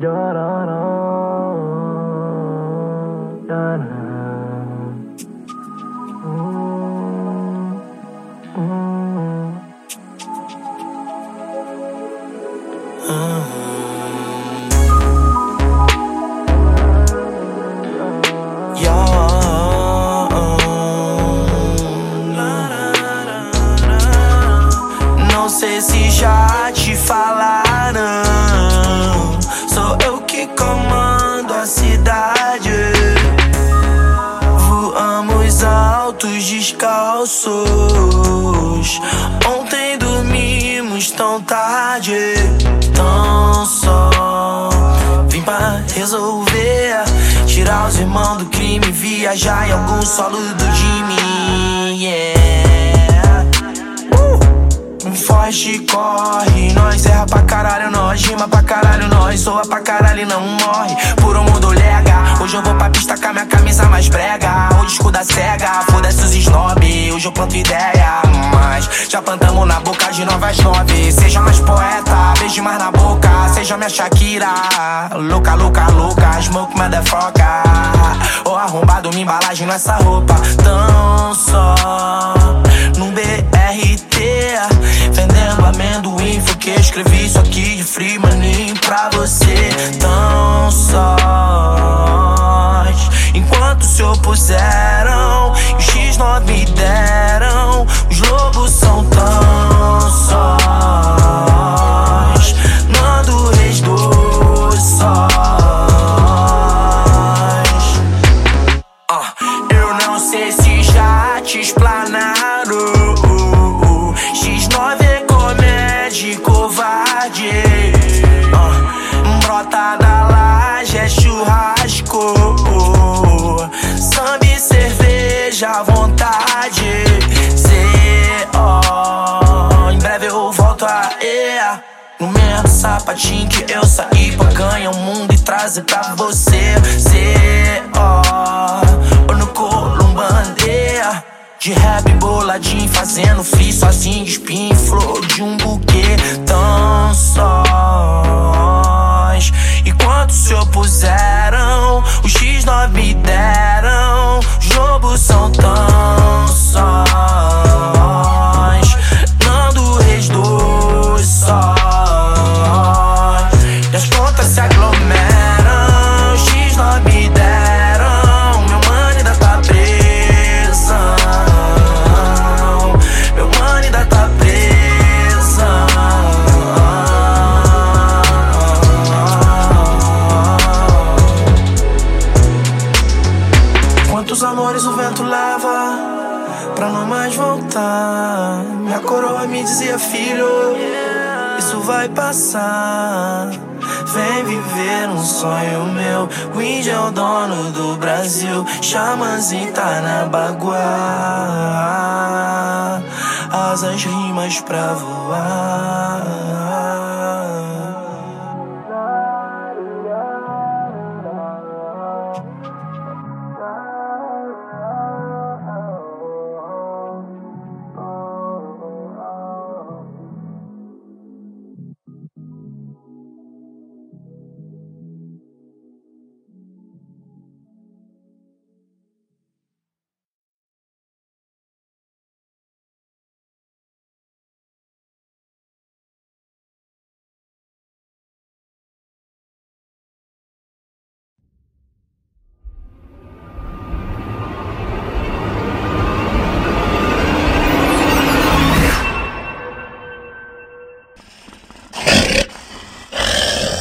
Não sei se já te falaram. Sou eu que comando a cidade. Voamos altos descalços. Ontem dormimos tão tarde. Tão só. Vim pra resolver. Tirar os irmãos do crime. Viajar em algum solo do Jimmy. Forte corre, nós erra pra caralho, nós rima pra caralho, nós soa pra caralho e não morre. Por um mundo lega, hoje eu vou pra pista com a minha camisa mais brega. O disco da cega, foda-se os snob, hoje eu planto ideia. Mas já plantamos na boca de novas nove. Seja mais poeta, beije mais na boca, seja minha Shakira. Louca, louca, louca, smoke motherfucker. Ô arrombado, minha embalagem nessa roupa. Tão só num BRT. Amendoim, foi que escrevi isso aqui de free money pra você. Tão sós. Enquanto se opuseram, No mesmo sapatinho que eu saí pra ganhar o mundo e trazer pra você. Cê, ó, ou no Columbandeia. De rap boladinho, fazendo free sozinho, de espinho, flor de um buquê. Tão sós. Quantos amores o vento leva pra não mais voltar? Minha coroa me dizia, filho, isso vai passar. Vem viver um sonho meu. O índio é o dono do Brasil. Xamãzinho tá na baguá. Asas rimas pra voar.